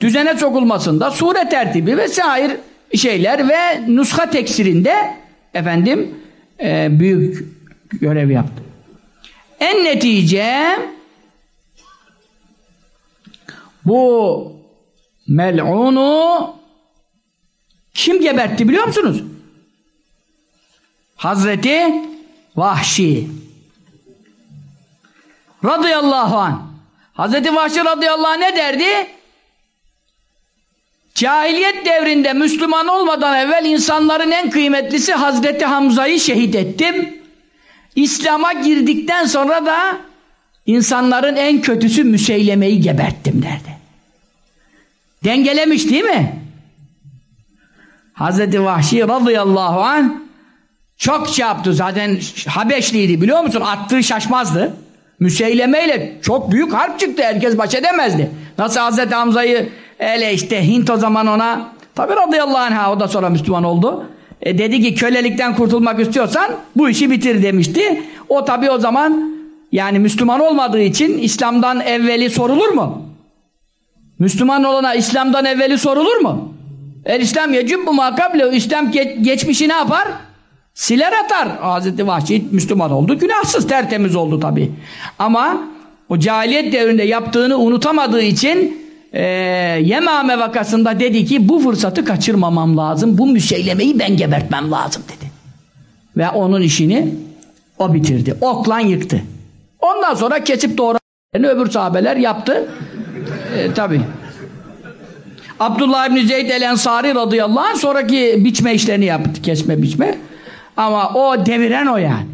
düzene sokulmasında sure tertibi vesaire şeyler ve nuska teksirinde efendim e, büyük görev yaptı. En netice bu mel'unu kim gebertti biliyor musunuz? Hazreti Vahşi radıyallahu anh Hazreti Vahşi radıyallahu anh ne derdi? Cahiliyet devrinde Müslüman olmadan evvel insanların en kıymetlisi Hazreti Hamza'yı şehit ettim. İslam'a girdikten sonra da insanların en kötüsü Müseyleme'yi geberttim derdi. Dengelemiş değil mi? Hazreti Vahşi radıyallahu anh çok şey yaptı zaten Habeşliydi biliyor musun? Attığı şaşmazdı. Müseyleme ile çok büyük harp çıktı. Herkes baş edemezdi. Nasıl Hazreti Hamza'yı öyle işte Hint o zaman ona tabi radıyallahu anh o da sonra Müslüman oldu. E dedi ki kölelikten kurtulmak istiyorsan bu işi bitir demişti. O tabi o zaman yani Müslüman olmadığı için İslam'dan evveli sorulur mu? Müslüman olana İslam'dan evveli sorulur mu? El İslam yecib bu makable İslam ge geçmişi ne yapar? Siler atar. Hazreti Vahşi Müslüman oldu. Günahsız tertemiz oldu tabi. Ama o cahiliyet devrinde yaptığını unutamadığı için e, Yemame vakasında dedi ki bu fırsatı kaçırmamam lazım. Bu müseylemeyi ben gebertmem lazım dedi. Ve onun işini o bitirdi. Oklan yıktı. Ondan sonra kesip doğru öbür sahabeler yaptı. E, tabi. Abdullah İbni Zeyd el-Ensari radıyallahu anh sonraki biçme işlerini yaptı. Kesme biçme. Ama o deviren o yani.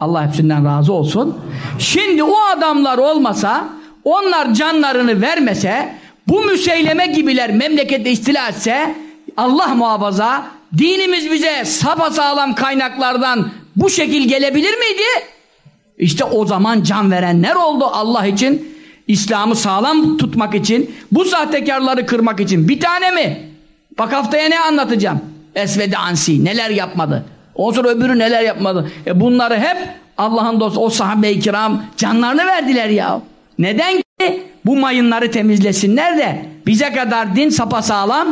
Allah hepsinden razı olsun. Şimdi o adamlar olmasa, onlar canlarını vermese, bu müseyleme gibiler memlekette istila etse, Allah muhafaza dinimiz bize sapasağlam kaynaklardan bu şekil gelebilir miydi? İşte o zaman can verenler oldu Allah için. İslam'ı sağlam tutmak için, bu sahtekarları kırmak için. Bir tane mi? Bak haftaya ne anlatacağım? Esved Ansi neler yapmadı? Ondan sonra öbürü neler yapmadı? E bunları hep Allah'ın dostu o sahabe-i kiram canlarını verdiler ya. Neden ki? Bu mayınları temizlesinler de bize kadar din sapasağlam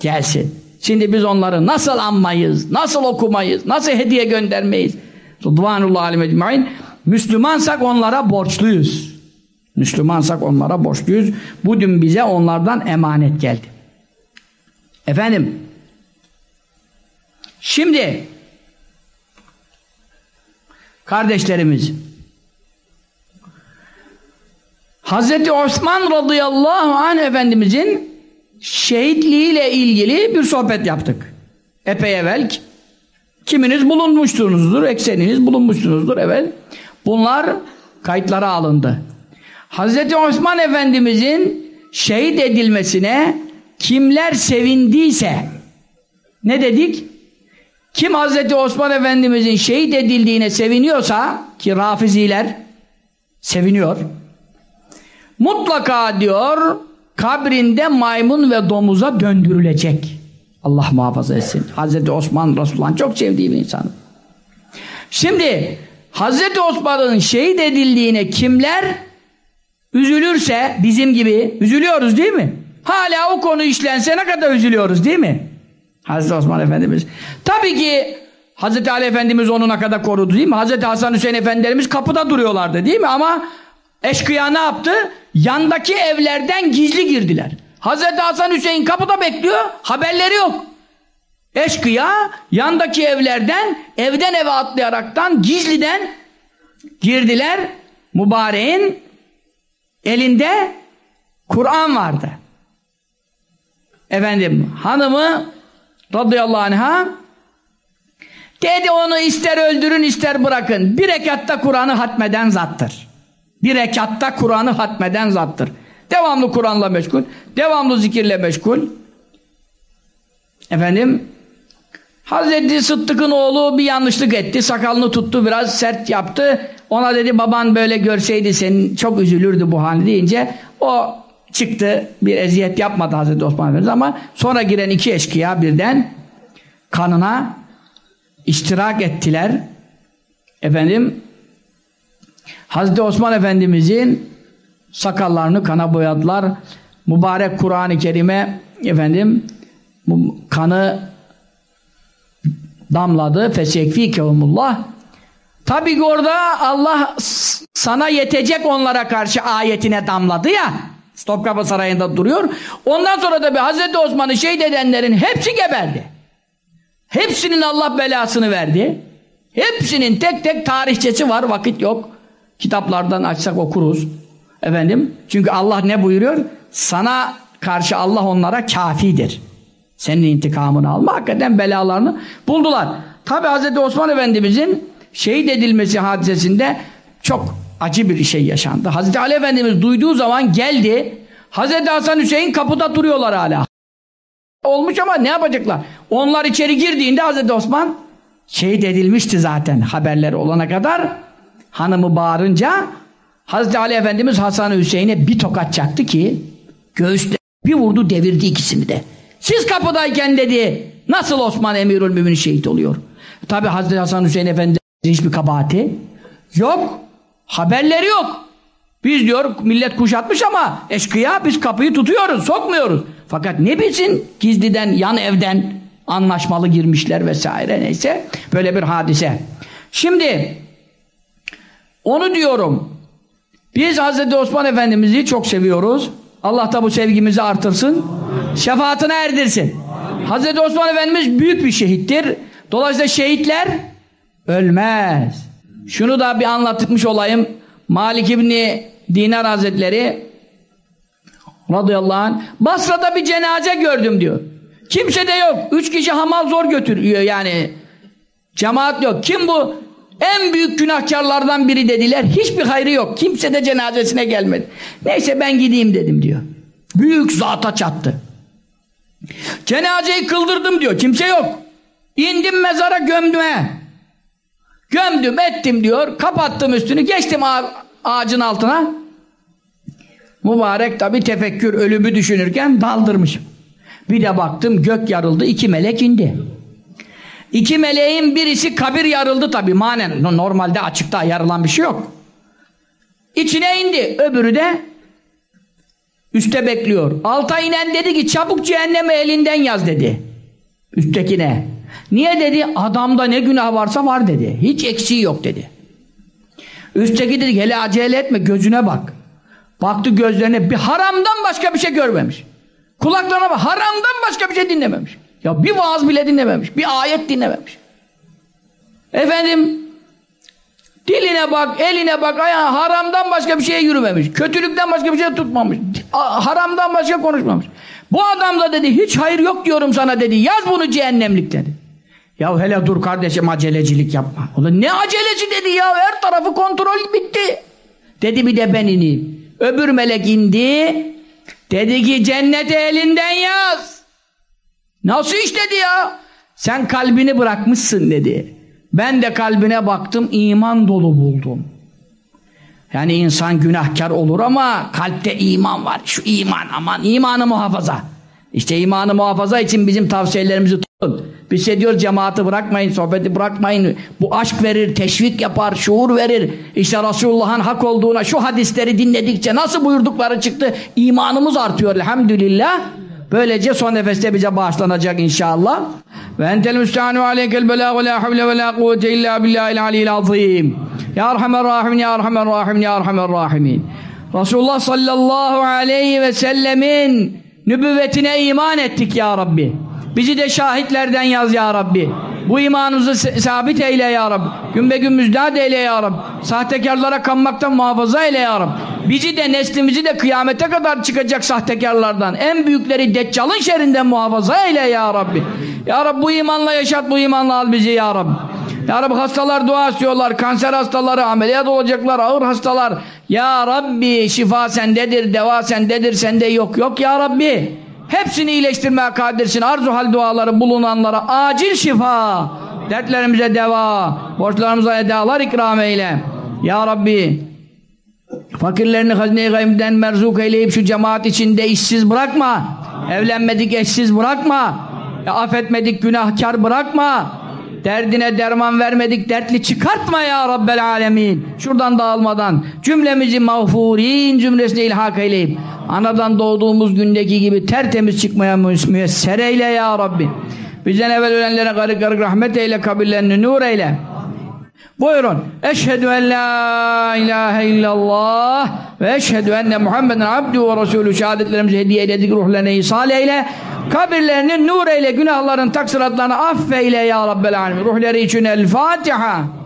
gelsin. Şimdi biz onları nasıl anmayız, nasıl okumayız, nasıl hediye göndermeyiz? Rıdvanullah alim ecmain. Müslümansak onlara borçluyuz. Müslümansak onlara borçluyuz. Bu dün bize onlardan emanet geldi. Efendim, şimdi kardeşlerimiz Hazreti Osman radıyallahu anh efendimizin şehitliğiyle ilgili bir sohbet yaptık. Epey evvel kiminiz bulunmuşsunuzdur, ekseniniz bulunmuşsunuzdur evet. Bunlar kayıtlara alındı. Hazreti Osman Efendimizin şehit edilmesine kimler sevindiyse ne dedik? Kim Hazreti Osman Efendimizin şehit edildiğine seviniyorsa ki Rafiziler seviniyor. Mutlaka diyor kabrinde maymun ve domuza döndürülecek. Allah muhafaza etsin. Hazreti Osman Resulullah'ın çok sevdiği bir insan. Şimdi Hazreti Osman'ın şehit edildiğine kimler üzülürse bizim gibi üzülüyoruz değil mi? Hala o konu işlense ne kadar üzülüyoruz değil mi? Hazreti Osman Efendimiz. Tabii ki Hazreti Ali Efendimiz onu ne kadar korudu değil mi? Hazreti Hasan Hüseyin Efendilerimiz kapıda duruyorlardı değil mi? Ama eşkıya ne yaptı? Yandaki evlerden gizli girdiler. Hazreti Hasan Hüseyin kapıda bekliyor, haberleri yok. Eşkıya yandaki evlerden, evden eve atlayaraktan gizliden girdiler. Mübareğin elinde Kur'an vardı. Efendim hanımı radıyallahu anh'a dedi onu ister öldürün ister bırakın. Bir rekatta Kur'an'ı hatmeden zattır. Bir rekatta Kur'an'ı hatmeden zattır. Devamlı Kur'an'la meşgul. Devamlı zikirle meşgul. Efendim Hazreti Sıddık'ın oğlu bir yanlışlık etti. Sakalını tuttu biraz sert yaptı. Ona dedi baban böyle görseydi senin çok üzülürdü bu hali deyince o çıktı. Bir eziyet yapmadı Hazreti Osman Efendimiz ama sonra giren iki eşkıya birden kanına iştirak ettiler. Efendim Hazreti Osman Efendimizin sakallarını kana boyadılar. Mübarek Kur'an-ı Kerim'e efendim kanı damladı. Fesekfikehumullah. Tabi ki orada Allah sana yetecek onlara karşı ayetine damladı ya. Topkapı Sarayı'nda duruyor. Ondan sonra da bir Hazreti Osman'ı şehit edenlerin hepsi geberdi. Hepsinin Allah belasını verdi. Hepsinin tek tek tarihçesi var. Vakit yok. Kitaplardan açsak okuruz. Efendim. Çünkü Allah ne buyuruyor? Sana karşı Allah onlara kafidir. Senin intikamını alma. Hakikaten belalarını buldular. Tabi Hz. Osman Efendimizin şehit edilmesi hadisesinde çok acı bir şey yaşandı. Hz. Ali Efendimiz duyduğu zaman geldi. Hz. Hasan Hüseyin kapıda duruyorlar hala. Olmuş ama ne yapacaklar? Onlar içeri girdiğinde Hz. Osman şehit edilmişti zaten haberleri olana kadar. Hanımı bağırınca Hz. Ali Efendimiz Hasan Hüseyin'e bir tokat çaktı ki göğüsle bir vurdu devirdi ikisini de. Siz kapıdayken dedi nasıl Osman Emirül Mümin şehit oluyor? Tabi Hazreti Hasan Hüseyin Efendi hiçbir kabahati yok. Haberleri yok. Biz diyor millet kuşatmış ama eşkıya biz kapıyı tutuyoruz, sokmuyoruz. Fakat ne bilsin gizliden, yan evden anlaşmalı girmişler vesaire neyse. Böyle bir hadise. Şimdi onu diyorum. Biz Hazreti Osman Efendimiz'i çok seviyoruz. Allah da bu sevgimizi artırsın. Şefaatine erdirsin. Hazreti Osman Efendimiz büyük bir şehittir. Dolayısıyla şehitler ölmez. Şunu da bir anlatmış olayım. Malik İbni Dinar Hazretleri radıyallahu anh Basra'da bir cenaze gördüm diyor. Kimse de yok. Üç kişi hamal zor götürüyor yani. Cemaat yok. Kim bu? En büyük günahkarlardan biri dediler. Hiçbir hayrı yok. Kimse de cenazesine gelmedi. Neyse ben gideyim dedim diyor. Büyük zata çattı. Cenazeyi kıldırdım diyor. Kimse yok. İndim mezara gömdüme. Gömdüm ettim diyor. Kapattım üstünü. Geçtim ağacın altına. Mübarek tabi tefekkür ölümü düşünürken daldırmışım. Bir de baktım gök yarıldı. iki melek indi. İki meleğin birisi kabir yarıldı tabi manen. Normalde açıkta yarılan bir şey yok. İçine indi. Öbürü de üste bekliyor. Alta inen dedi ki çabuk cehenneme elinden yaz dedi. Üsttekine. Niye dedi? Adamda ne günah varsa var dedi. Hiç eksiği yok dedi. Üstteki dedi hele acele etme gözüne bak. Baktı gözlerine bir haramdan başka bir şey görmemiş. Kulaklarına bak haramdan başka bir şey dinlememiş. Ya bir vaaz bile dinlememiş. Bir ayet dinlememiş. Efendim diline bak, eline bak, ayağına haramdan başka bir şeye yürümemiş. Kötülükten başka bir şey tutmamış. Haramdan başka konuşmamış. Bu adam da dedi hiç hayır yok diyorum sana dedi. Yaz bunu cehennemlik dedi. Ya hele dur kardeşim acelecilik yapma. O da ne aceleci dedi ya her tarafı kontrol bitti. Dedi bir de ben ineyim. Öbür melek indi. Dedi ki cenneti elinden yaz. Nasıl iş dedi ya? Sen kalbini bırakmışsın dedi. Ben de kalbine baktım iman dolu buldum. Yani insan günahkar olur ama kalpte iman var. Şu iman aman imanı muhafaza. İşte imanı muhafaza için bizim tavsiyelerimizi tutun. Biz de diyor cemaati bırakmayın, sohbeti bırakmayın. Bu aşk verir, teşvik yapar, şuur verir. İşte Resulullah'ın hak olduğuna şu hadisleri dinledikçe nasıl buyurdukları çıktı. İmanımız artıyor elhamdülillah. Böylece son nefeste bize bağışlanacak inşallah. Ve entel müstehanu aleykel belâ ve lâ havle ve lâ kuvvete illâ billâhil aliyyil azîm. Ya Erhamer Rahimin, Ya Erhamer Rahimin, Ya Erhamer Rahimin. Resulullah sallallahu aleyhi ve sellemin nübüvvetine iman ettik Ya Rabbi. Bizi de şahitlerden yaz Ya Rabbi. Bu imanımızı sabit eyle Ya Rabbi. Gün be gün müjdat eyle Ya Rabbi. Sahtekarlara kanmaktan muhafaza eyle Ya Rabbi. Bizi de neslimizi de kıyamete kadar çıkacak sahtekarlardan, en büyükleri Deccal'ın şerrinden muhafaza eyle Ya Rabbi. Ya Rabbi bu imanla yaşat, bu imanla al bizi Ya Rabbi. Ya Rabbi hastalar dua istiyorlar, kanser hastaları, ameliyat olacaklar, ağır hastalar. Ya Rabbi şifa sendedir, deva sendedir, sende yok yok Ya Rabbi. Hepsini iyileştirmeye kadirsin. Arzu hal duaları bulunanlara acil şifa. Dertlerimize deva. Borçlarımıza edalar ikram eyle. Ya Rabbi fakirlerini hazine-i gaybden merzuk eyleyip şu cemaat içinde işsiz bırakma. Evlenmedik eşsiz bırakma. Ya affetmedik günahkar bırakma. Derdine derman vermedik, dertli çıkartma ya Rabbel Alemin. Şuradan dağılmadan cümlemizi mağfurin cümlesine ilhak eyleyip anadan doğduğumuz gündeki gibi tertemiz çıkmaya müyesser eyle ya Rabbi. Bizden evvel ölenlere garip garip rahmet eyle, kabirlerini nur eyle. Buyurun. Eşhedü en la ilahe illallah ve eşhedü enne Muhammeden abdü ve resulü şehadetlerimizi hediye eyledik ruhlarına ihsal eyle. Kabirlerini nur eyle, günahların taksiratlarını affeyle ya Rabbel alemin. Ruhları için el Fatiha.